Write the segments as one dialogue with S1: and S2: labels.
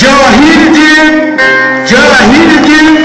S1: ज़ाहिर जी ज़ाहिर जी।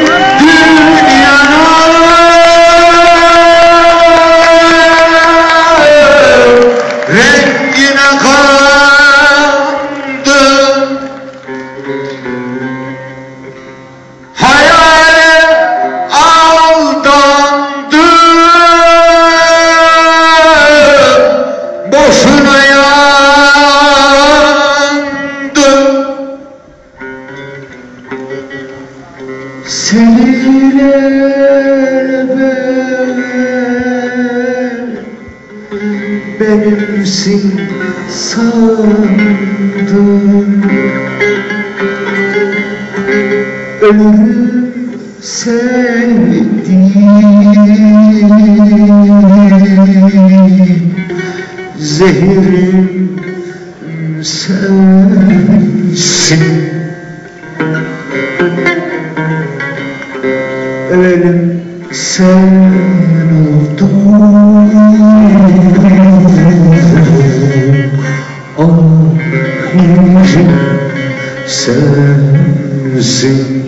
S1: Benimsin sandım. Ölürüm sevdiğim Zehirim sensin. Ölüm sen oldun Ahirim sensin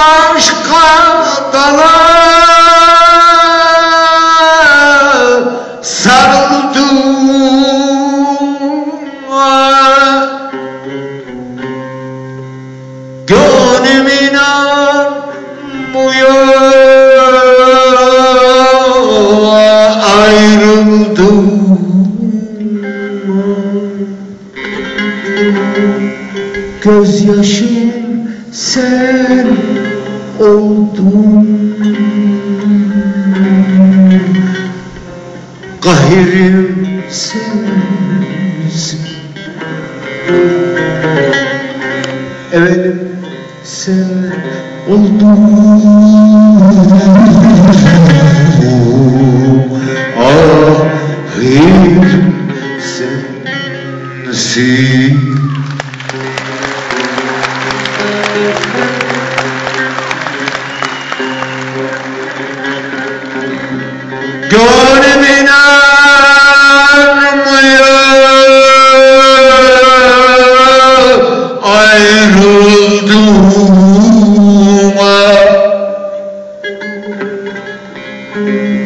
S1: Gidip başka dala. Sarıldım. Gönlüm inanmıyor ayrıldım. Gözyaşım Kahirim sensin. Evelim sen oldun. Ahir sensin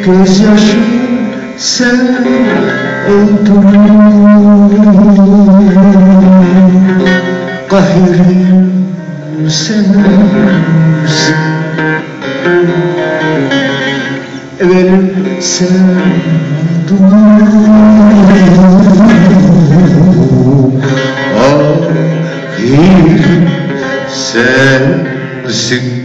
S1: Gözyaşım sen oldun Kahirim sensin Evelim sen oldun Ahir sensin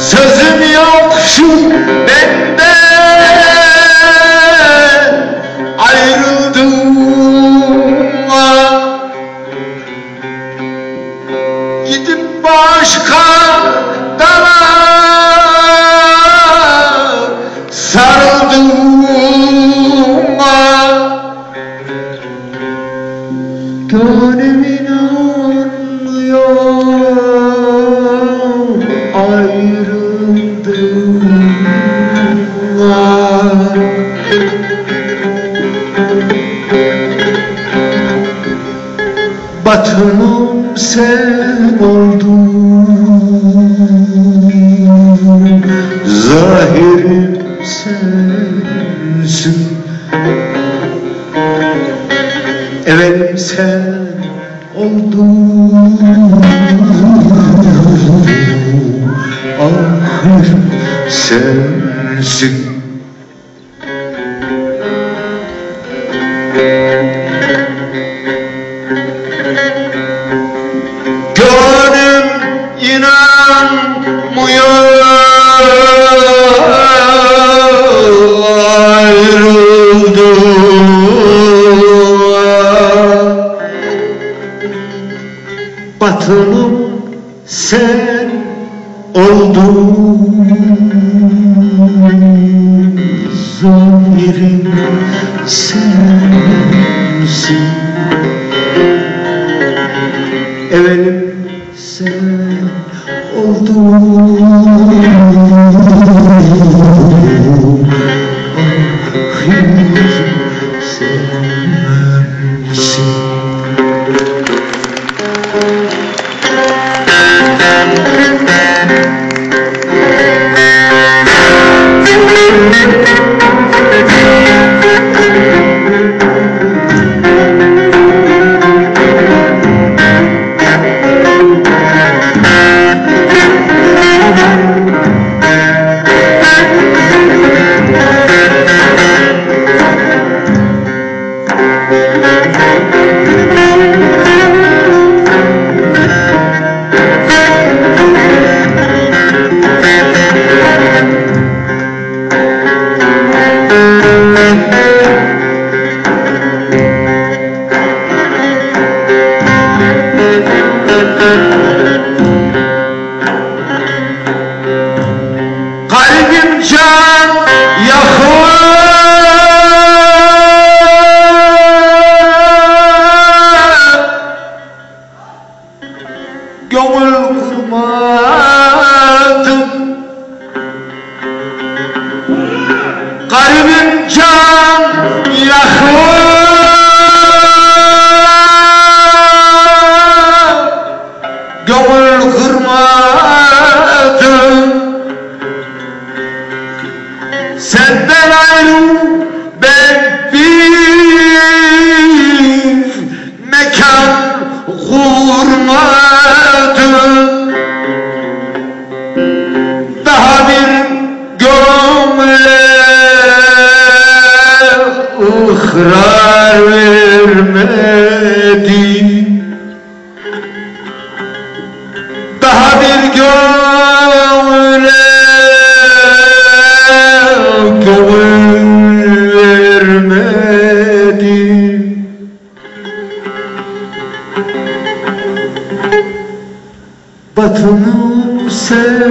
S1: Sözüm yok şu benden ayrıldım Gidip başka dala sarıldım Gönlüm Batınım sen oldun. Zahirim sensin. Evelim sen oldun. Ahir sensin Evelim. Sen oldun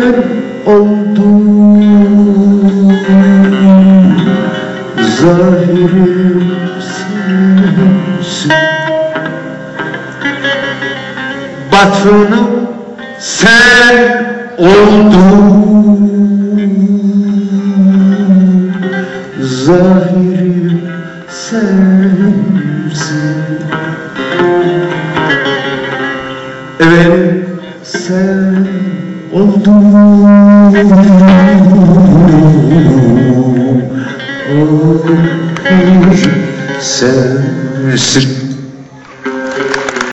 S1: Sen oldun Zahirim sensin Batınım sen oldun. Zahirim sensin Evet sen Oh, sensin